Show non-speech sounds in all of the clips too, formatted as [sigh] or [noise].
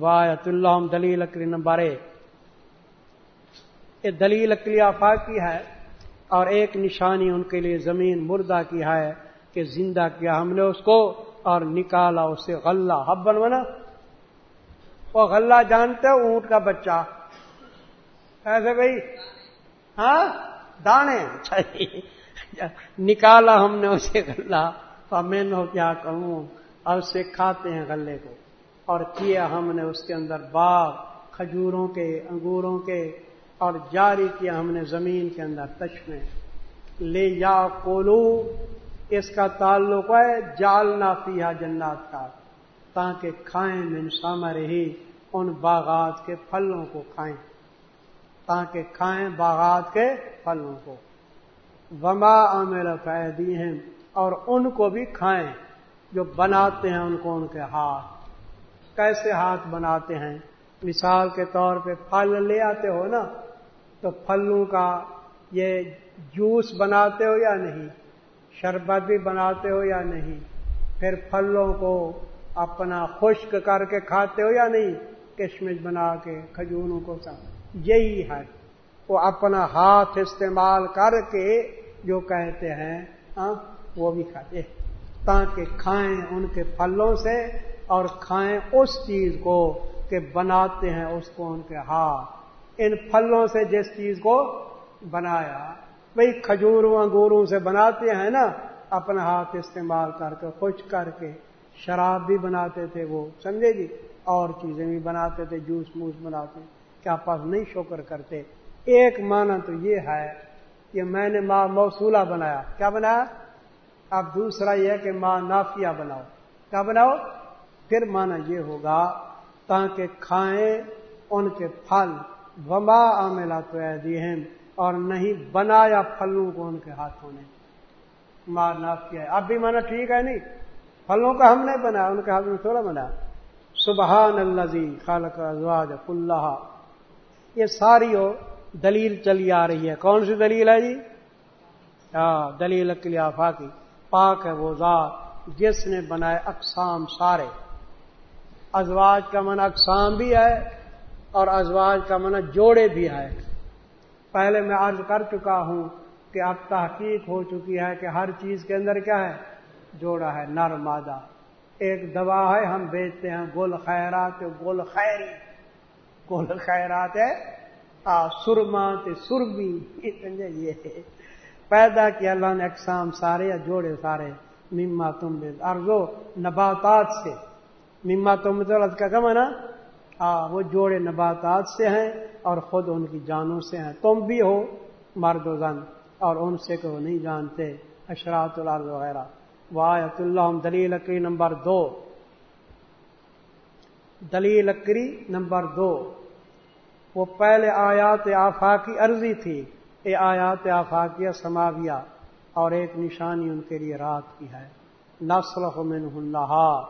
وایت اللہ دلیل لکڑی نمبر ایک یہ دلیل لکڑی آفاق کی ہے اور ایک نشانی ان کے لیے زمین مردہ کی ہے کہ زندہ کیا ہم نے اس کو اور نکالا اس سے غلہ ہبن بنا وہ غلہ جانتے ہو اونٹ کا بچہ۔ ایسے بھائی ہاں؟ دانے۔ نکالا ہم نے اسے غلہ۔ تو میں کیا کہوں؟ اور اسے کھاتے ہیں غلے کو۔ اور کیا ہم نے اس کے اندر باغ، کھجوروں کے، انگوروں کے، اور جاری کیا ہم نے زمین کے اندر تشمے لے یا کولو اس کا تعلق ہے جال نافیہ جنات کا، تاکہ کھائیں من سامر ہی ان باغات کے پھلوں کو کھائیں۔ تاکہ کھائیں باغات کے پھلوں کو۔ وما عامر فیدی ہیں اور ان کو بھی کھائیں، جو بناتے ہیں ان کو ان کے ہاتھ۔ کیسے ہاتھ بناتے ہیں؟ مثال کے طور پہ پھل لے آتے ہو نا، تو پھلوں کا یہ جوس بناتے ہو یا نہیں؟ شربت بھی بناتے ہو یا نہیں؟ پھر پھلوں کو اپنا خشک کر کے کھاتے ہو یا نہیں؟ کشمش بنا کے، کھجوروں کو سب یہی ہے۔ وہ اپنا ہاتھ استعمال کر کے جو کہتے ہیں ہاں وہ بھی کھاتے تاکہ کھائیں ان کے پھلوں سے اور کھائیں اس چیز کو کہ بناتے ہیں اس کو ان کے ہاتھ۔ ان پھلوں سے جس چیز کو بنایا، بھئی کھجوروں، انگوروں سے بناتے ہیں نا، اپنا ہاتھ استعمال کر کے، خوش کر کے۔ شراب بھی بناتے تھے وہ، سمجھے جی؟ اور چیزیں بھی بناتے تھے، جوس موس بناتے کیا پاس نہیں شکر کرتے۔ ایک معنی تو یہ ہے کہ میں نے ماں موصولہ بنایا۔ کیا بنایا؟ اب دوسرا یہ کہ ماں نافیہ بناؤ۔ کیا بناؤ؟ پھر مانا یہ ہوگا، تاکہ کھائیں ان کے پھل، وما عاملہ تو اور نہیں بنایا پھلوں کو ان کے ہاتھوں نے۔ مار ناف کیا اب بھی مانا ٹھیک ہے نہیں؟ پھلوں کا ہم نے بنایا، ان کے ہاتھ میں تھوڑا بنا۔ سبحان اللہ جی خالق ازواج اللہ۔ یہ ساری ہو دلیل چلی آ رہی ہے۔ کون سی دلیل ہے جی؟ ہاں دلیل اکلیافا کی پاک ہے وہ ذات، جس نے بنائے اقسام سارے۔ ازواج کا من اقسام بھی ہے اور ازواج کا من جوڑے بھی ہے۔ پہلے میں عرض کر چکا ہوں کہ اب تحقیق ہو چکی ہے کہ ہر چیز کے اندر کیا ہے؟ جوڑا ہے نر مادہ ایک دوا ہے، ہم بیچتے ہیں گل خیرات گل خیری۔ گل خیرات ہے سرمات سربی۔ [laughs] یہ پیدا کیا، اللہ نے اقسام سارے یا جوڑے سارے۔ مما تم بے ارزو نباتات سے۔ مما تو مطلب کا کم ہے نا ہاں وہ جوڑے نباتات سے ہیں اور خود ان کی جانوں سے ہیں۔ تم بھی ہو مرد و زن، اور ان سے کہ وہ نہیں جانتے۔ اشرات العرض وغیرہ وایت اللہ دلیل اکری نمبر دو۔ دلیل اکری نمبر دو۔ وہ پہلے آیات آفاقی عرضی تھی۔ یہ آیات آفاقیہ سماویہ اور ایک نشانی ان کے لیے رات کی ہے۔ نسل من اللہ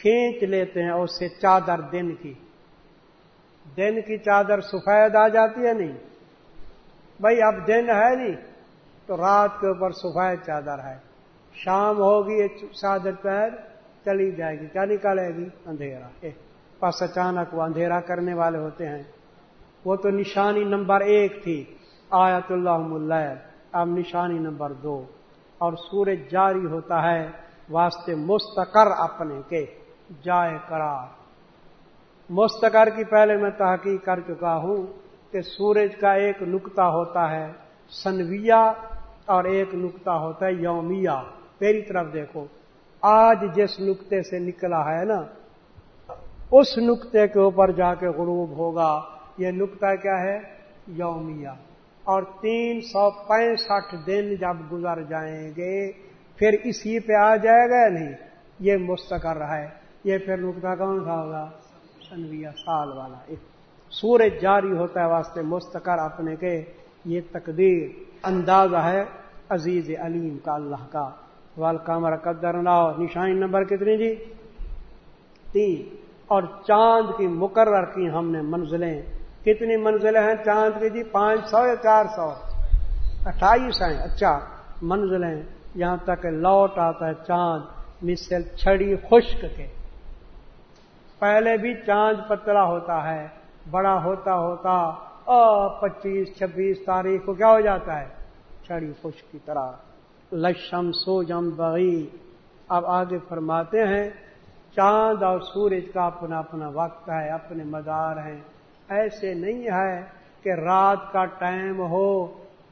کھینچ لیتے ہیں اس سے چادر دن کی۔ دن کی چادر سفید آ جاتی ہے نہیں؟ بھائی اب دن ہے نہیں، تو رات کے اوپر سفید چادر ہے۔ شام ہوگی چادر پیر چلی جائے گی۔ کیا نکالے گی؟ اندھیرا۔ پس اچانک وہ اندھیرا کرنے والے ہوتے ہیں۔ وہ تو نشانی نمبر ایک تھی، آیت اللہ اب نشانی نمبر دو۔ اور سورج جاری ہوتا ہے واسطے مستقر اپنے کے۔ جائے قرار۔ مستقر کی پہلے میں تحقیق کر چکا ہوں کہ سورج کا ایک نقطہ ہوتا ہے سنویا اور ایک نقطہ ہوتا ہے یومیہ۔ میری طرف دیکھو، آج جس نقطے سے نکلا ہے نا، اس نقطے کے اوپر جا کے غروب ہوگا۔ یہ نقطہ کیا ہے؟ یومیہ۔ اور تین سو پینسٹھ دن جب گزر جائیں گے، پھر اسی پہ آ جائے گا نہیں؟ یہ مستقر ہے۔ یہ پھر نقطہ کون سا ہوگا؟ سنویا سال والا۔ سورج جاری ہوتا ہے واسطے مستقر اپنے کے۔ یہ تقدیر اندازہ ہے عزیز علیم کا اللہ کا۔ وال کامر قدر ناؤ نشانی نمبر کتنی جی؟ تین۔ اور چاند کی مقرر کی ہم نے منزلیں۔ کتنی منزلیں ہیں چاند کی جی؟ پانچ سو یا چار سو؟ اٹھائیس ہیں۔ اچھا منزلیں۔ یہاں تک لوٹ آتا ہے چاند، مثل چھڑی خشک کے۔ پہلے بھی چاند پتلا ہوتا ہے، بڑا ہوتا ہوتا، اور پچیس، چھبیس تاریخ کو کیا ہو جاتا ہے؟ چھڑی خوش کی طرح۔ لشم سو جم بغی اب آگے فرماتے ہیں، چاند اور سورج کا اپنا اپنا وقت ہے، اپنے مدار ہیں۔ ایسے نہیں ہے کہ رات کا ٹائم ہو،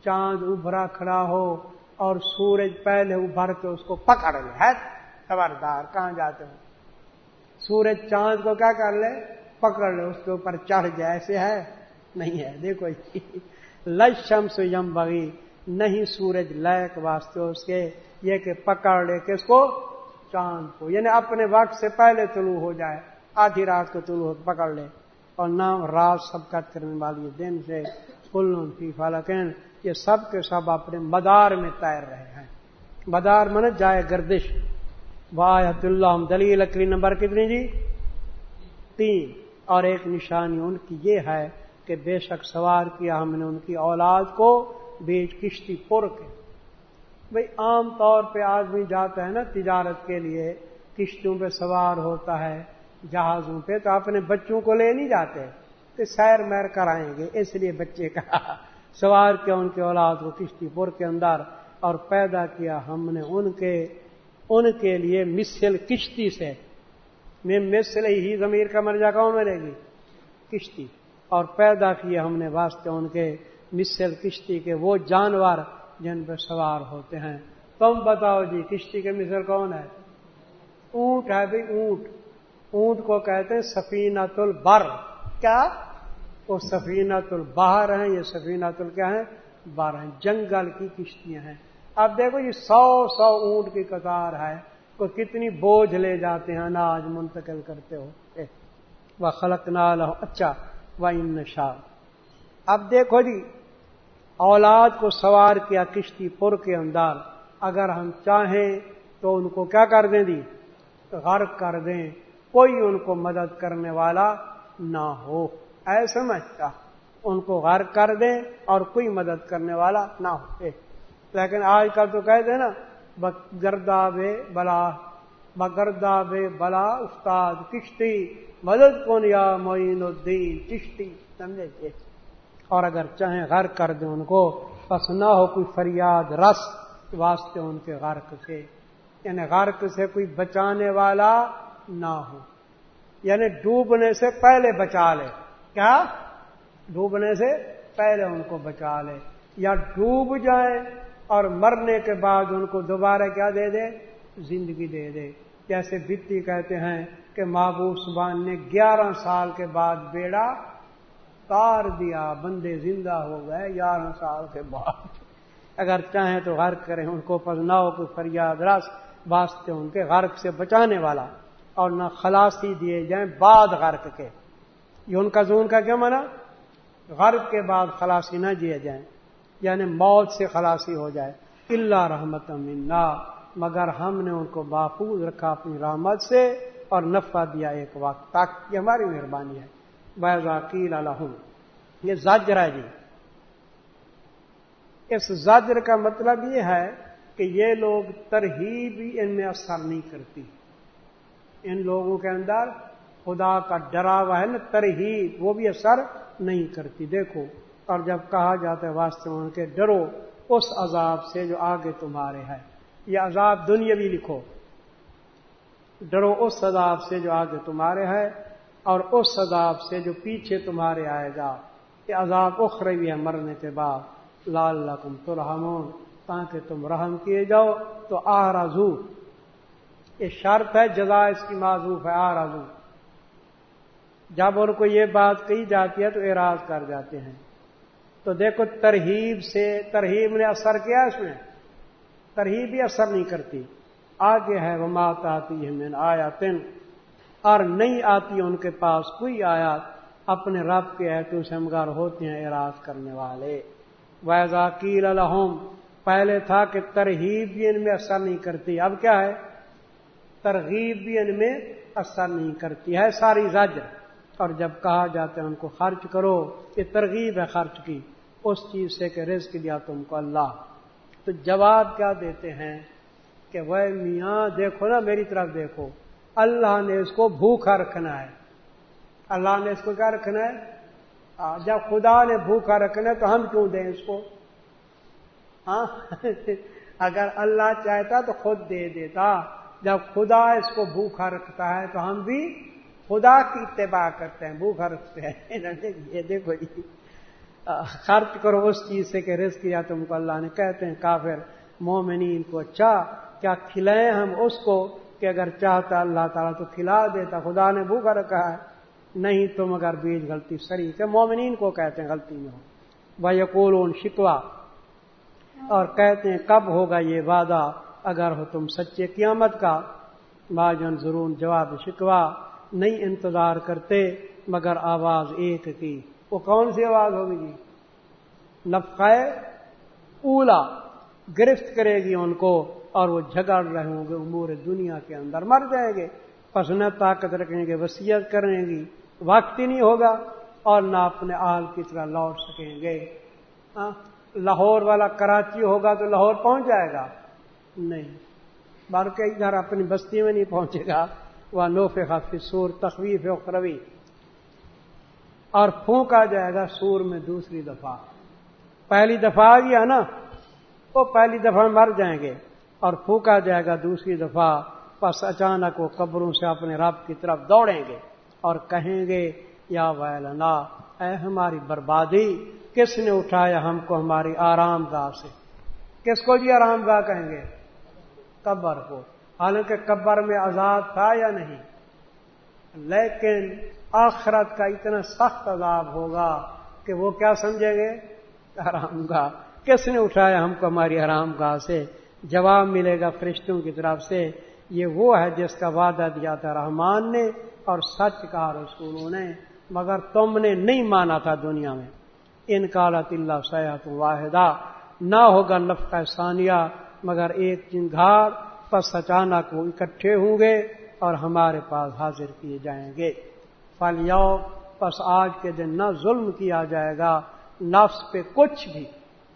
چاند ابھرا کھڑا ہو، اور سورج پہلے ابھر کے اس کو پکڑ لے۔ ہے، خبردار، کہاں جاتے ہو؟ سورج چاند کو کیا کر لے؟ پکڑ لے، اس کے اوپر چڑھ جائے ایسے ہے؟ نہیں ہے، دیکھو جی۔ لشم سے یم بغی نہیں سورج لائق واسطے اس کے، یہ کہ پکڑ لے کے اس کو چاند کو۔ یعنی اپنے وقت سے پہلے طلوع ہو جائے، آدھی رات کو طلوع ہو، پکڑ لے۔ اور نام رات سب کرنے والی دن سے۔ فی فالکین یہ سب کے سب اپنے مدار میں تیر رہے ہیں۔ مدار من جائے گردش۔ واحد اللہ دلی لکڑی نمبر کتنی جی؟ تین۔ اور ایک نشانی ان کی یہ ہے کہ بے شک سوار کیا ہم نے ان کی اولاد کو بیچ کشتی پور کے۔ بھئی عام طور پہ آدمی جاتا ہے نا تجارت کے لیے، کشتیوں پہ سوار ہوتا ہے، جہازوں پہ تو اپنے بچوں کو لے نہیں جاتے کہ سیر میر کرائیں گے، اس لیے بچے کا سوار کیا ان کے اولاد کو کشتی پور کے اندر۔ اور پیدا کیا ہم نے ان کے ان کے لیے مسل کشتی سے۔ میں مسل ہی ضمیر کا مرجا کون ملے گی؟ کشتی۔ اور پیدا کیا ہم نے واسطے ان کے مسل کشتی کے وہ جانور جن پہ سوار ہوتے ہیں۔ تم بتاؤ جی کشتی کے مثل کون ہے؟ اونٹ ہے بھائی اونٹ۔ اونٹ کو کہتے ہیں سفینت البر۔ کیا؟ وہ سفینت البہر ہیں، یہ سفینت ال کیا ہے بر ہیں۔ جنگل کی کشتیاں ہیں۔ اب دیکھو یہ سو سو اونٹ کی قطار ہے کو کتنی بوجھ لے جاتے ہیں، اناج منتقل کرتے ہو۔ وہ خلق نال اچھا وہ ان اب دیکھو جی اولاد کو سوار کیا کشتی پور کے اندر، اگر ہم چاہیں تو ان کو کیا کر دیں دی غرق کر دیں۔ کوئی ان کو مدد کرنے والا نہ ہو۔ ایسے سمجھتا ان کو غرق کر دیں اور کوئی مدد کرنے والا نہ ہو۔ لیکن آج کل تو کہہ دیں نا گردا بے بلا بگردا بے بلا استاد کشتی، مدد کون یا معین الدین؟ کشتی، سمجھے اور اگر چاہیں غرق کر دیں ان کو پس نہ ہو کوئی فریاد رس واسطے ان کے غرق سے یعنی غرق سے کوئی بچانے والا نہ ہو۔ یعنی ڈوبنے سے پہلے بچا لے۔ کیا؟ ڈوبنے سے پہلے ان کو بچا لے۔ یا ڈوب جائیں اور مرنے کے بعد ان کو دوبارہ کیا دے دے؟ زندگی دے دے۔ جیسے بتی کہتے ہیں کہ محبوب سبان نے گیارہ سال کے بعد بیڑا کار دیا، بندے زندہ ہو گئے گیارہ سال کے بعد۔ اگر چاہیں تو غرق کریں، ان کو پسناؤ کو فریاد رس واسطے ان کے غرق سے بچانے والا۔ اور نہ خلاصی دیے جائیں بعد غرق کے۔ یہ ان کا زون کا کیا مانا غرق کے بعد خلاصی نہ دیے جائیں۔ یعنی موت سے خلاصی ہو جائے۔ اللہ رحمت منا۔ مگر ہم نے ان کو محفوظ رکھا اپنی رحمت سے اور نفع دیا ایک وقت تک۔ یہ ہماری مہربانی ہے۔ بیزاکیل الحم یہ زجر ہے جی۔ اس زجر کا مطلب یہ ہے کہ یہ لوگ ترہیب بھی ان میں اثر نہیں کرتی۔ ان لوگوں کے اندر خدا کا ڈرا ہوا ہے نا ترہیب، وہ بھی اثر نہیں کرتی۔ دیکھو اور جب کہا جاتا ہے واسطے ان کے ڈرو، اس عذاب سے جو آگے تمہارے ہے یہ عذاب دنیا بھی لکھو۔ ڈرو اس عذاب سے جو آگے تمہارے ہے اور اس عذاب سے جو پیچھے تمہارے آئے گا۔ یہ عذاب اخروی ہے مرنے کے بعد۔ لال لکم تو تاکہ تم رحم کیے جاؤ، تو آ یہ شرط ہے، جزا اس کی معذوف ہے آ جب ان کو یہ بات کہی جاتی ہے تو اعراض کر جاتے ہیں۔ تو دیکھو ترہیب سے ترہیب نے اثر کیا اس میں؟ ترہیب بھی اثر نہیں کرتی۔ آگے ہے وہ مات آتی ہے میں آیا تین اور نہیں آتی ان کے پاس کوئی آیات۔ اپنے رب کے ایتو سے ہمگار ہوتے ہیں اراض کرنے والے۔ ویزاکیل الحم پہلے تھا کہ ترغیب بھی ان میں اثر نہیں کرتی۔ اب کیا ہے؟ ترغیب بھی ان میں اثر نہیں کرتی۔ ہے ساری زج اور جب کہا جاتا ہے ان کو خرچ کرو، یہ ترغیب ہے خرچ کی۔ اس چیز سے کہ رزق دیا تم کو اللہ۔ تو جواب کیا دیتے ہیں کہ وہ میاں دیکھو نا میری طرف دیکھو، اللہ نے اس کو بھوکا رکھنا ہے۔ اللہ نے اس کو کیا رکھنا ہے؟ جب خدا نے بھوکا رکھنا ہے تو ہم کیوں دیں اس کو؟ ہاں اگر اللہ چاہتا تو خود دے دیتا۔ جب خدا اس کو بھوکا رکھتا ہے تو ہم بھی خدا کی اتباع کرتے ہیں، بھوکا رکھتے ہیں۔ [laughs] یہ دیکھو جی۔ خرچ کرو اس چیز سے کہ رزق کیا تم کو اللہ نے۔ کہتے ہیں کافر، مومنین کو اچھا کیا کھلائیں ہم اس کو کہ اگر چاہتا اللہ تعالیٰ تو کھلا دیتا۔ خدا نے بھوکا رکھا ہے، نہیں تم اگر بیج غلطی سری۔ کہ مومنین کو کہتے ہیں غلطی میں ہو۔ وہ یقول شکوا اور کہتے ہیں کب ہوگا یہ وعدہ؟ اگر ہو تم سچے قیامت کا۔ باجن ضرور جواب شکوا نہیں انتظار کرتے، مگر آواز ایک کی۔ وہ کون سی آواز ہوگی جی؟ نفقائے اولا، گرفت کرے گی ان کو اور وہ جھگڑ رہے ہوں گے، امور دنیا کے اندر مر جائیں گے۔ پس نہ طاقت رکھیں گے وسیعت کریں گی۔ وقت ہی نہیں ہوگا اور نہ اپنے آل کی طرح لوٹ سکیں گے۔ ہاں؟ لاہور والا کراچی ہوگا تو لاہور پہنچ جائے گا۔ نہیں۔ بلکہ ادھر اپنی بستی میں نہیں پہنچے گا۔ وہ نوف خافی سور تخویف اخروی اور پھونکا جائے گا سور میں دوسری دفعہ۔ پہلی دفعہ آ گیا نا، وہ پہلی دفعہ مر جائیں گے اور پھونکا جائے گا دوسری دفعہ۔ بس اچانک وہ قبروں سے اپنے رب کی طرف دوڑیں گے اور کہیں گے، یا ویلنا، اے ہماری بربادی، کس نے اٹھایا ہم کو ہماری آرام گاہ سے؟ کس کو جی آرام گاہ کہیں گے؟ قبر کو۔ حالانکہ قبر میں آزاد تھا یا نہیں؟ لیکن آخرت کا اتنا سخت عذاب ہوگا کہ وہ کیا سمجھیں گے؟ آرام گاہ۔ کس نے اٹھایا ہم کو ہماری آرام گاہ سے؟ جواب ملے گا فرشتوں کی طرف سے۔ یہ وہ ہے جس کا وعدہ دیا تھا رحمان نے اور سچ کہا رسولوں نے۔ مگر تم نے نہیں مانا تھا دنیا میں۔ ان کالت اللہ سیاحت واحدہ۔ نہ ہوگا نفقہ ثانیہ، مگر ایک چنگھار پس اچانک وہ اکٹھے ہوں گے۔ اور ہمارے پاس حاضر کیے جائیں گے۔ فل یو پس آج کے دن نہ ظلم کیا جائے گا، نفس پہ کچھ بھی،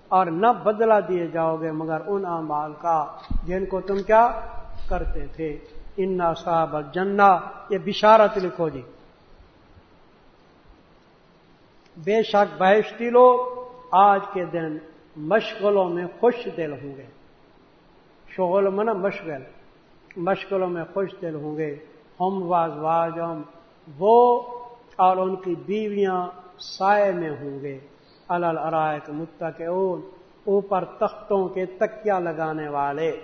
اور نہ بدلا دیے جاؤ گے مگر ان اعمال کا جن کو تم کیا کرتے تھے۔ ان صاحب جنا یہ بشارت لکھو جی۔ بے شک بحشتی لوگ آج کے دن مشغلوں میں خوش دل ہوں گے۔ شغل میں نا مشغل۔ مشغلوں میں خوش دل ہوں گے۔ ہم واز واج وہ اور ان کی بیویاں سائے میں ہوں گے۔ الرائے متا کے اوپر تختوں کے تکیا لگانے والے۔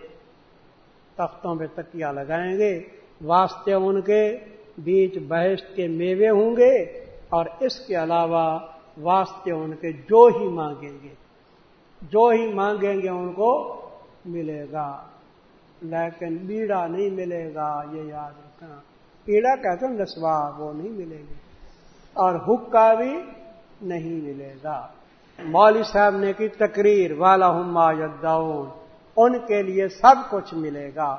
تختوں پہ تکیا لگائیں گے۔ واسطے ان کے بیچ بحث کے میوے ہوں گے۔ اور اس کے علاوہ واسطے ان کے جو ہی مانگیں گے۔ جو ہی مانگیں گے ان کو ملے گا۔ لیکن بیڑا نہیں ملے گا، یہ یاد رکھنا۔ پیڑا کہتے ہیں نسوا وہ نہیں ملے گی۔ اور حکا بھی نہیں ملے گا۔ مولوی صاحب نے کی تقریر والا ہوں ماجداؤن ان کے لیے سب کچھ ملے گا۔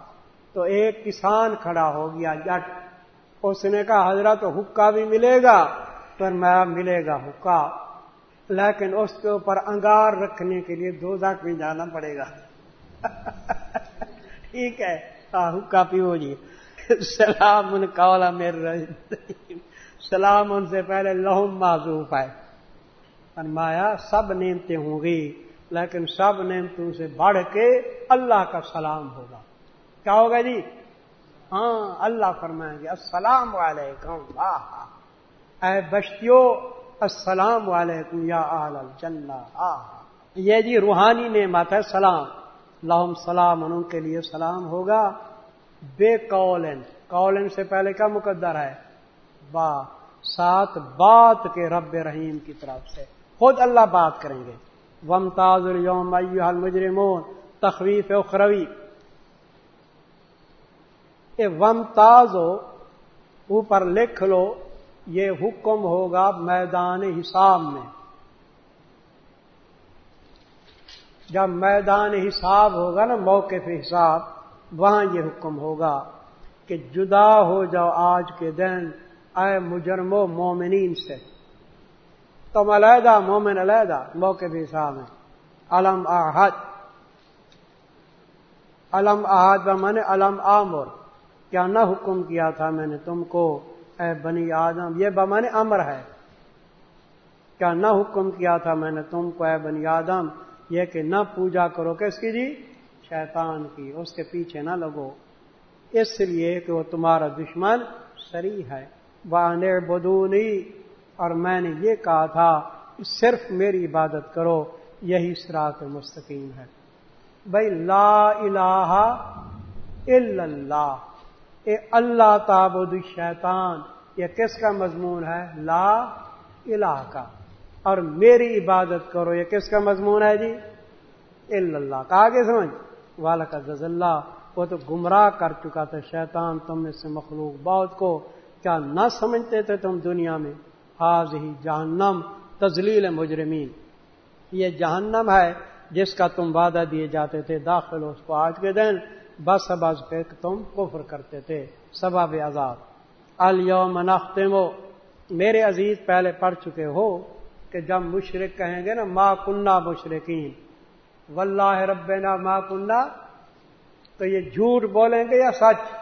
تو ایک کسان کھڑا ہو گیا، جٹ۔ اس نے کہا، حضرت حکا بھی ملے گا، پر میں ملے گا حکا۔ لیکن اس کے اوپر انگار رکھنے کے لیے دو داخ میں جانا پڑے گا۔ [laughs] ٹھیک ہے۔ حکا پیو جی۔ سلام ان کا میرے سلام ان سے پہلے لہم معذوف ہے۔ فرمایا، سب نعمتیں ہوں گی، لیکن سب نعمتوں سے بڑھ کے اللہ کا سلام ہوگا۔ کیا ہوگا جی؟ ہاں اللہ فرمائیں گے، السلام علیکم۔ واہ اے بشتیو السلام علیکم یا آل الجنہ۔ یہ جی روحانی نعمت ہے، سلام۔ لہم سلام ان کے لیے سلام ہوگا بے کولن کولن سے پہلے کا مقدر ہے؟ با، سات بات کے رب رحیم کی طرف سے۔ خود اللہ بات کریں گے۔ ومتاز اليوم ایوہ المجرمون، تخویف اخروی۔ اے ومتاز اوپر لکھ لو، یہ حکم ہوگا میدان حساب میں۔ جب میدان حساب ہوگا نا موقع پہ حساب، وہاں یہ حکم ہوگا کہ جدا ہو جاؤ آج کے دن، اے مجرم و مومنین سے۔ تم علیحدہ، مومن علیحدہ موقع بھی صاحب ہیں علم آحد۔ علم احد من علم آمر۔ کیا نہ حکم کیا تھا میں نے تم کو، اے بنی آدم، یہ بمانے امر ہے۔ کیا نہ حکم کیا تھا میں نے تم کو، اے بنی آدم یہ کہ نہ پوجا کرو۔ کس کی جی؟ شیطان کی۔ اس کے پیچھے نہ لگو۔ اس لیے کہ وہ تمہارا دشمن سری ہے۔ وہ بدونی اور میں نے یہ کہا تھا، صرف میری عبادت کرو۔ یہی سرات مستقیم ہے۔ بھائی، لا الہ الا اللہ۔ اے اللہ تابود شیطان یہ کس کا مضمون ہے؟ لا الہ کا۔ اور میری عبادت کرو، یہ کس کا مضمون ہے جی؟ اللہ۔ کا آگے سمجھ۔ والا کا اللہ وہ تو گمراہ کر چکا تھا شیطان تم نے سے مخلوق بہت کو۔ کیا نہ سمجھتے تھے تم دنیا میں؟ حاض ہی جہنم تزلیل مجرمین۔ یہ جہنم ہے جس کا تم وعدہ دیے جاتے تھے داخل اس کو آج کے دن۔ بس اباز پہ تم کفر کرتے تھے۔ سباب عذاب۔ الوم نختم میرے عزیز، پہلے پڑھ چکے ہو۔ کہ جب مشرق کہیں گے نا، ما کنہ مشرقین۔ واللہ ربنا ما کنہ تو یہ جھوٹ بولیں گے یا سچ؟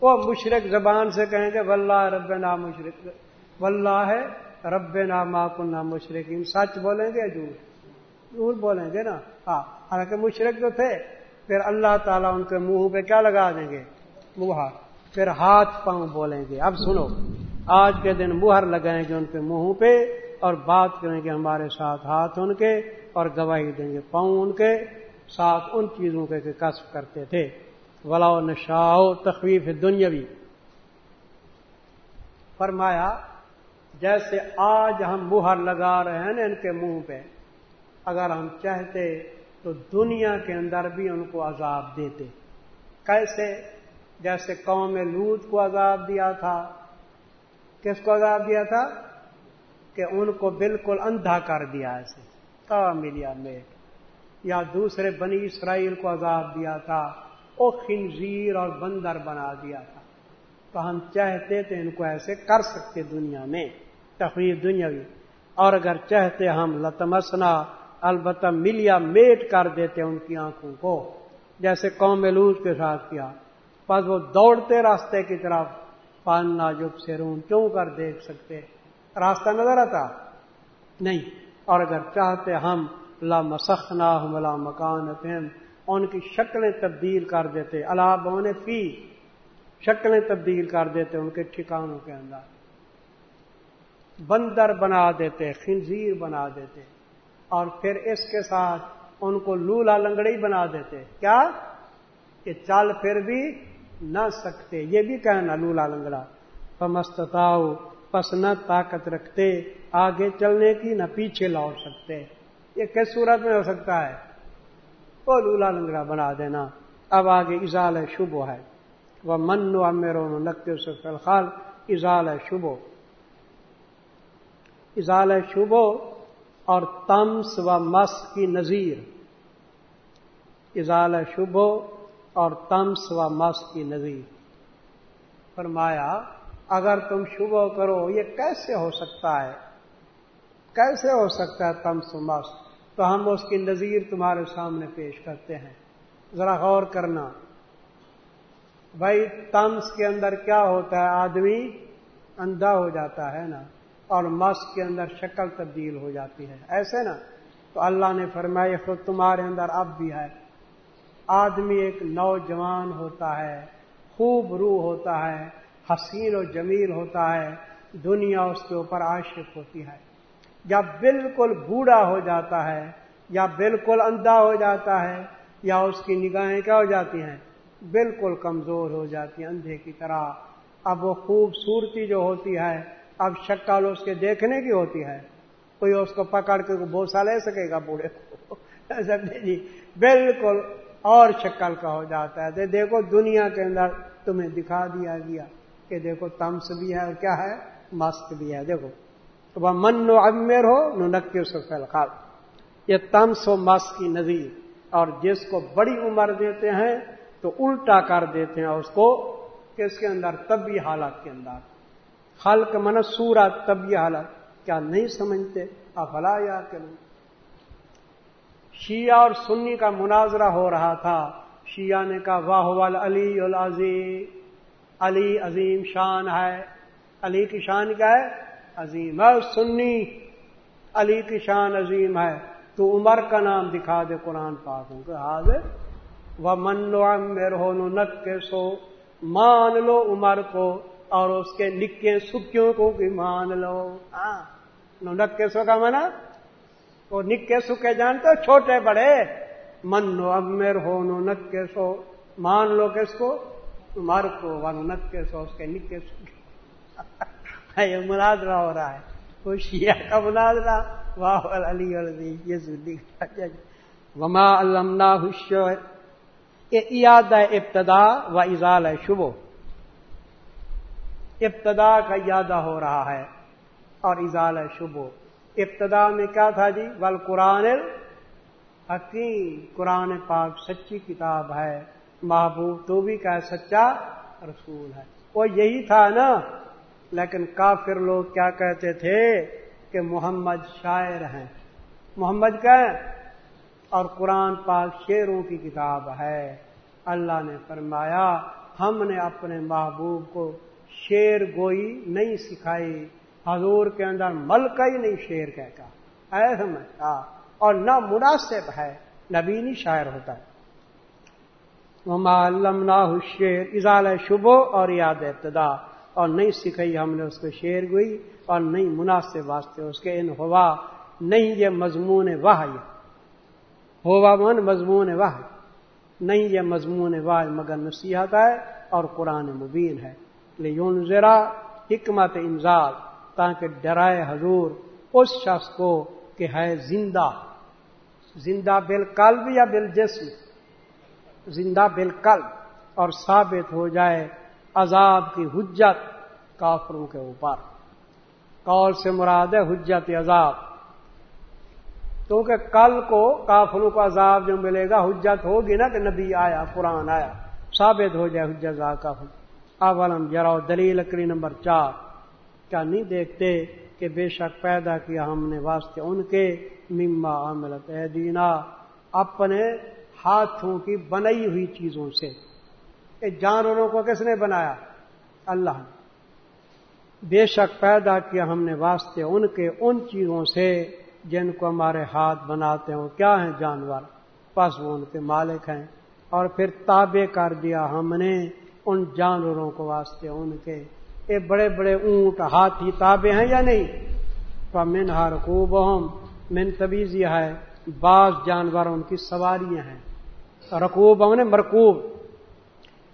وہ مشرق زبان سے کہیں گے، واللہ ربنا مشرق۔ واللہ ربنا ما کنہ مشرقین۔ سچ بولیں گے یا جھوٹ؟ جھوٹ بولیں گے نا۔ ہاں حالانکہ مشرق جو تھے، پھر اللہ تعالیٰ ان کے منہ پہ کیا لگا دیں گے؟ منہ پھر ہاتھ پاؤں بولیں گے۔ اب سنو۔ آج کے دن مہر لگائیں گے ان کے منہ پہ اور بات کریں گے ہمارے ساتھ ہاتھ ان کے اور گواہی دیں گے پاؤں ان کے ساتھ ان چیزوں کے کسب کرتے تھے۔ ولاؤ نشاؤ تخویف دنیاوی فرمایا، جیسے آج ہم مہر لگا رہے ہیں نا ان کے منہ پہ، اگر ہم چاہتے تو دنیا کے اندر بھی ان کو عذاب دیتے۔ کیسے؟ جیسے قوم لوت کو عذاب دیا تھا۔ کس کو عذاب دیا تھا؟ کہ ان کو بالکل اندھا کر دیا ایسے کا ملیا میں یا دوسرے بنی اسرائیل کو عذاب دیا تھا وہ خنزیر اور بندر بنا دیا تھا۔ تو ہم چاہتے تھے ان کو ایسے کر سکتے دنیا میں، تفریح دنیاوی۔ اور اگر چاہتے ہم لتمسنا، البتہ ملیا میٹ کر دیتے ان کی آنکھوں کو، جیسے قوم ملوز کے ساتھ کیا۔ بس وہ دوڑتے راستے کی طرف پاننا جب سے رون کیوں کر دیکھ سکتے راستہ نظر آتا؟ نہیں۔ اور اگر چاہتے ہم، لا مسخنا ہم لا مکان ان کی شکلیں تبدیل کر دیتے۔ اللہ بونے فی، شکلیں تبدیل کر دیتے ان کے ٹھکانوں کے اندر۔ بندر بنا دیتے، خنزیر بنا دیتے۔ اور پھر اس کے ساتھ ان کو لولا لنگڑی بنا دیتے۔ کیا؟ کہ چل پھر بھی نہ سکتے، یہ بھی کہنا لولا لنگڑا پمستتاؤ پس نہ طاقت رکھتے، آگے چلنے کی نہ پیچھے لوٹ سکتے۔ یہ کس صورت میں ہو سکتا ہے؟ وہ لولا لنگڑا بنا دینا۔ اب آگے ازال شبو ہے۔ وہ من و میرو نقطے سے فلخال ازال شبو ازال شبو اور تمس و مس کی نظیر۔ ازال شبو اور تمس و مس کی نظیر۔ فرمایا، اگر تم شبہ کرو، یہ کیسے ہو سکتا ہے؟ کیسے ہو سکتا ہے تمس و مس؟ تو ہم اس کی نظیر تمہارے سامنے پیش کرتے ہیں۔ ذرا غور کرنا۔ بھائی، تمس کے اندر کیا ہوتا ہے؟ آدمی اندھا ہو جاتا ہے نا، اور مس کے اندر شکل تبدیل ہو جاتی ہے۔ ایسے نا؟ تو اللہ نے فرمایا خود تمہارے اندر اب بھی ہے۔ آدمی ایک نوجوان ہوتا ہے، خوب روح ہوتا ہے، حسین و جمیل ہوتا ہے، دنیا اس کے اوپر عاشق ہوتی ہے۔ جب بالکل بوڑھا ہو جاتا ہے، یا بالکل اندھا ہو جاتا ہے، یا اس کی نگاہیں کیا ہو جاتی ہیں؟ بالکل کمزور ہو جاتی ہیں اندھے کی طرح۔ اب وہ خوبصورتی جو ہوتی ہے، اب شکل اس کے دیکھنے کی ہوتی ہے۔ کوئی اس کو پکڑ کے بوسا لے سکے گا بوڑھے کو؟ [laughs] جی بالکل اور شکل کا ہو جاتا ہے۔ دیکھو دنیا کے اندر تمہیں دکھا دیا گیا کہ دیکھو تمس بھی ہے اور کیا ہے؟ مست بھی ہے۔ دیکھو۔ تو وہ من و امیر ہو نو نکی اس یہ تمس و مس کی نظیر۔ اور جس کو بڑی عمر دیتے ہیں تو الٹا کر دیتے ہیں اس کو کس کے اندر طبی حالات کے اندر۔ خلق من سورا طبی حالت۔ کیا نہیں سمجھتے؟ افلا یا کہ نہیں شیعہ اور سنی کا مناظرہ ہو رہا تھا۔ شیعہ نے کہا، واہ وال علی العزی علی عظیم شان ہے۔ علی کی شان کیا ہے؟ عظیم ہے۔ سنی، علی کی شان عظیم ہے۔ تو عمر کا نام دکھا دے قرآن پاک۔ ہوں کہ حاضر وہ من لو امیر ہو نک کے سو مان لو عمر کو اور اس کے نکے سکیوں کو بھی مان لو۔ ہاں نک کے سو کا منا وہ نکے سکے جانتے چھوٹے بڑے۔ من لو امیر ہو نک کے سو۔ مان لو کس کو؟ عمر کو۔ ون نک کے سو، اس کے نکے سکے۔ یہ مناظرہ ہو رہا ہے۔ وہ شیعہ کا مناظرہ۔ واہ، علی علی وما علمنا الشعر۔ یاد ہے ابتدا و ازال ہے شبو ابتدا کا یادہ ہو رہا ہے اور ازال ہے شبو ابتدا میں کیا تھا جی؟ ول قرآن حکیم قرآن پاک سچی کتاب ہے، محبوب تو بھی کا سچا رسول ہے۔ وہ یہی تھا نا۔ لیکن کافر لوگ کیا کہتے تھے کہ محمد شاعر ہیں۔ محمد کا اور قرآن پاک شیروں کی کتاب ہے۔ اللہ نے فرمایا، ہم نے اپنے محبوب کو شیر گوئی نہیں سکھائی۔ حضور کے اندر ملکہ ہی نہیں شیر کہتا۔ ایسا میں اور نہ مناسب ہے نبینی شاعر ہوتا۔ ہے علم شیر اضال شبو اور یاد ابتدا۔ اور نہیں سکھائی ہم نے اس کو شیر گوئی اور نہیں مناسب واسطے اس کے ان ہوا۔ نہیں یہ مضمون واہ ہوا من مضمون واہ نہیں یہ مضمون واہ مگر نصیحت ہے اور قرآن مبین ہے۔ لیکن ذرا حکمت انزال۔ تاکہ ڈرائے حضور اس شخص کو کہ ہے زندہ زندہ بالقلب یا بل جسم زندہ بالقلب، اور ثابت ہو جائے عذاب کی حجت کافروں کے اوپر۔ کال سے مراد ہے حجت عذاب۔ کیونکہ کل کو کافروں کو عذاب جو ملے گا، حجت ہوگی نا کہ نبی آیا، قرآن آیا، ثابت ہو جائے حجت کا اولم جراؤ دلیل لکڑی نمبر چار۔ کیا نہیں دیکھتے کہ بے شک پیدا کیا ہم نے واسطے ان کے مما عملت دینا اپنے ہاتھوں کی بنائی ہوئی چیزوں سے۔ جانوروں کو کس نے بنایا؟ اللہ نے۔ بے شک پیدا کیا ہم نے واسطے ان کے ان چیزوں سے جن کو ہمارے ہاتھ بناتے ہیں کیا ہیں جانور؟ پس وہ ان کے مالک ہیں۔ اور پھر تابع کر دیا ہم نے ان جانوروں کو واسطے ان کے۔ یہ بڑے بڑے اونٹ ہاتھی تابے ہیں یا نہیں؟ من ہر خوب ہم من تبیزی ہے، بعض جانور ان کی سواریاں ہیں۔ رقوب ہم نے مرکوب،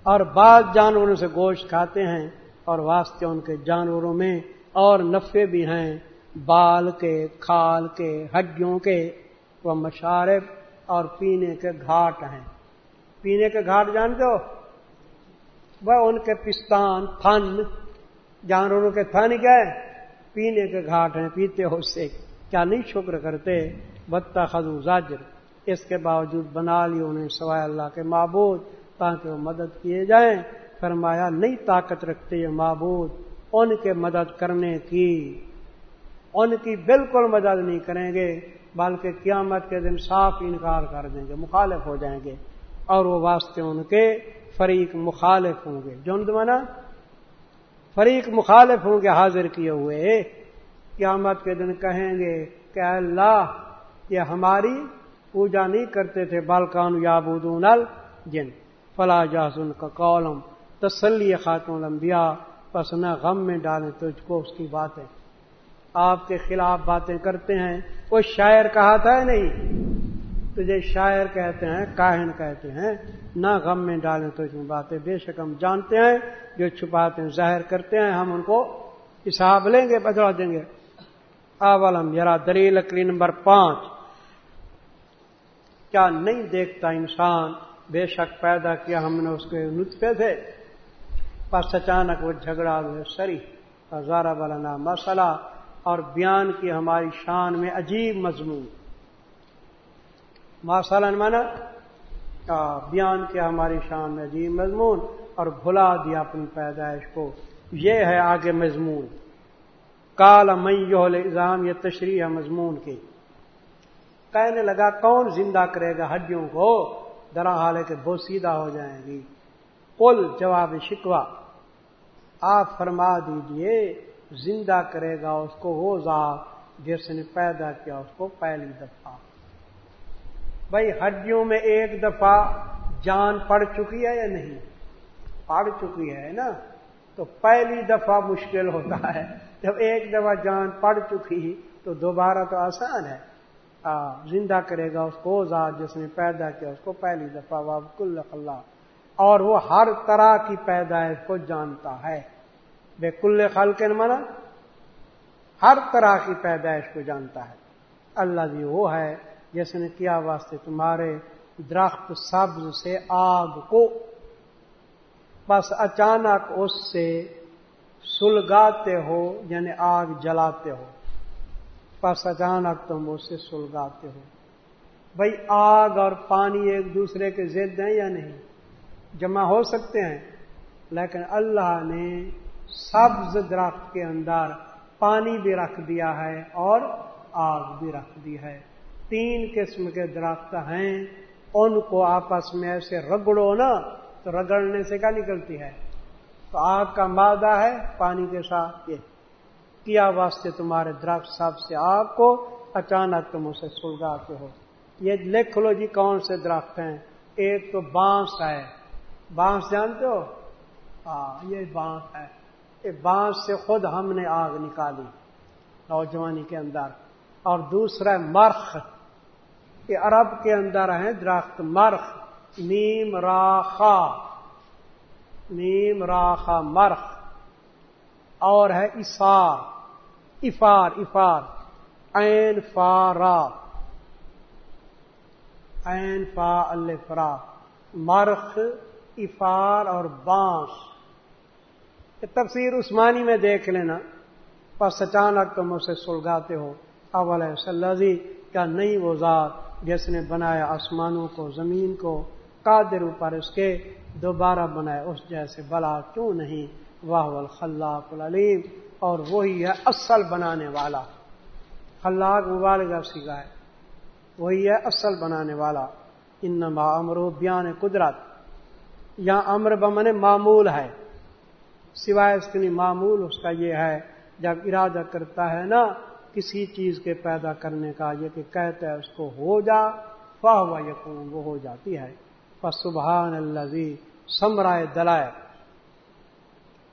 اور بعض جانوروں سے گوشت کھاتے ہیں، اور واسطے ان کے جانوروں میں اور نفے بھی ہیں۔ بال کے، کھال کے، ہڈیوں کے، وہ مشارف اور پینے کے گھاٹ ہیں۔ پینے کے گھاٹ جانتے ہو؟ وہ ان کے پستان تھن جانوروں کے تھن کیا ہے پینے کے گھاٹ ہیں، پیتے ہو سے کیا نہیں شکر کرتے؟ بتا خزو زاجر اس کے باوجود بنا لی انہیں سوائے اللہ کے معبود تاکہ وہ مدد کیے جائیں۔ فرمایا، نہیں طاقت رکھتے یہ معبود، ان کے مدد کرنے کی، ان کی بالکل مدد نہیں کریں گے، بلکہ قیامت کے دن صاف انکار کر دیں گے، مخالف ہو جائیں گے۔ اور وہ واسطے ان کے فریق مخالف ہوں گے۔ جند منا فریق مخالف ہوں گے، حاضر کیے ہوئے۔ قیامت کے دن کہیں گے کہ اللہ، یہ ہماری پوجا نہیں کرتے تھے، بالکان یابودون جن فلا جاسن کا کالم تسلی خاتون الانبیاء۔ پس نہ غم میں ڈالیں تجھ کو اس کی باتیں۔ آپ کے خلاف باتیں کرتے ہیں۔ وہ شاعر کہا تھا نہیں؟ تجھے شاعر کہتے ہیں، کاہن کہتے ہیں۔ نہ غم میں ڈالیں تو میں باتیں بے شک ہم جانتے ہیں، جو چھپاتے ہیں، ظاہر کرتے ہیں، ہم ان کو حساب لیں گے، بدلا دیں گے۔ اولم ذرا دلیل لکڑی نمبر پانچ۔ کیا نہیں دیکھتا انسان؟ بے شک پیدا کیا ہم نے اس کے نطفے تھے پس اچانک وہ جھگڑا ہوئے سری۔ ہزارہ بلانا مسئلہ۔ اور بیان کی ہماری شان میں عجیب مضمون۔ ماسالن مانا بیان کیا ہماری شان میں عجیب مضمون اور بھلا دیا اپنی پیدائش کو۔ یہ ہے آگے مضمون۔ کال میزام یہ تشریح ہے مضمون کی۔ کہنے لگا، کون زندہ کرے گا ہڈیوں کو؟ درا حال کے بو سیدھا ہو جائیں گی۔ کل جواب شکوا آپ فرما دیجیے، زندہ کرے گا اس کو وہ ذات جس نے پیدا کیا، اس کو پہلی دفعہ۔ بھائی ہڈیوں میں ایک دفعہ جان پڑ چکی ہے یا نہیں؟ پڑ چکی ہے نا؟ تو پہلی دفعہ مشکل ہوتا ہے۔ جب ایک دفعہ جان پڑ چکی تو دوبارہ تو آسان ہے۔ زندہ کرے گا اس کو، ذات جس نے پیدا کیا، اس کو پہلی دفعہ واب کل اللہ۔ اور وہ ہر طرح کی پیدائش کو جانتا ہے۔ بے کل خل کے منا ہر طرح کی پیدائش کو جانتا ہے۔ اللہ جی وہ ہے۔ جس نے کیا واسطے تمہارے درخت سبز سے آگ کو۔ بس اچانک اس سے سلگاتے ہو یعنی آگ جلاتے ہو۔ بس اچانک تم اس سے سلگاتے ہو۔ بھائی آگ اور پانی ایک دوسرے کے ضد ہیں یا نہیں؟ جمع ہو سکتے ہیں، لیکن اللہ نے سبز درخت کے اندر پانی بھی رکھ دیا ہے اور آگ بھی رکھ دی ہے۔ تین قسم کے درخت ہیں، ان کو آپس میں ایسے رگڑو نا، تو رگڑنے سے کیا نکلتی ہے؟ تو آگ کا مادہ ہے پانی کے ساتھ۔ یہ کیا واسطے تمہارے درخت سب سے آگ کو اچانک تم اسے سلگاتے ہو؟ یہ لکھ لو جی کون سے درخت ہیں۔ ایک تو بانس ہے۔ بانس جانتے ہو؟ ہاں یہ بانس ہے۔ یہ بانس سے خود ہم نے آگ نکالی نوجوانی کے اندر۔ اور دوسرا مرخ۔ یہ عرب کے اندر ہیں درخت مرخ، نیم راخا نیم راخا مرخ۔ اور ہے افار افار افار این فارا این فا الفرا مرخ افار اور بانس۔ تفسیر عثمانی میں دیکھ لینا۔ پس اچانک تم اسے سلگاتے ہو۔ اول صلی کیا نہیں وہ ذات جس نے بنایا آسمانوں کو، زمین کو، قادر اوپر اس کے دوبارہ بنائے اس جیسے بلا کیوں نہیں؟ واہ الخلاق العلیم، اور وہی ہے اصل بنانے والا۔ خلاق مبالغہ سکھائے وہی ہے اصل بنانے والا۔ انما امرو بیان قدرت۔ یا امر بمن معمول ہے۔ سوائے اس کے معمول اس کا یہ ہے، جب ارادہ کرتا ہے نا کسی چیز کے پیدا کرنے کا یہ کہ کہتا ہے اس کو ہو جا فاہ و یقون وہ ہو جاتی ہے۔ پس سبحان اللہ سمرائے دلائے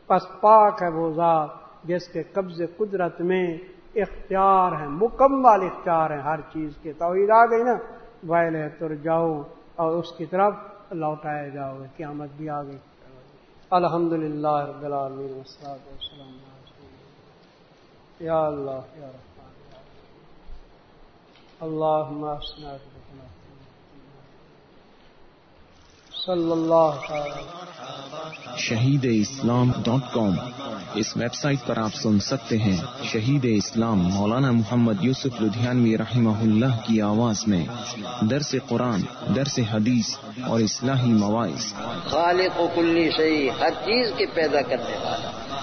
پس پاک ہے وہ ذات جس کے قبض قدرت میں اختیار ہیں مکمل اختیار ہیں ہر چیز کے توحید آ گئی نا۔ وائل ہے تر جاؤ اور اس کی طرف لوٹائے جاؤ گے قیامت بھی آ گئی۔ الحمد للہ رب العالمین یا اللہ. یا اللہ صلی اللہ شہید اسلام ڈاٹ کام اس ویب سائٹ پر آپ سن سکتے ہیں شہید اسلام مولانا محمد یوسف لدھیانوی رحمہ اللہ کی آواز میں درس قرآن درس حدیث اور اصلاحی مواعث. خالق و کلی صحیح ہر چیز کے پیدا کرنے والا۔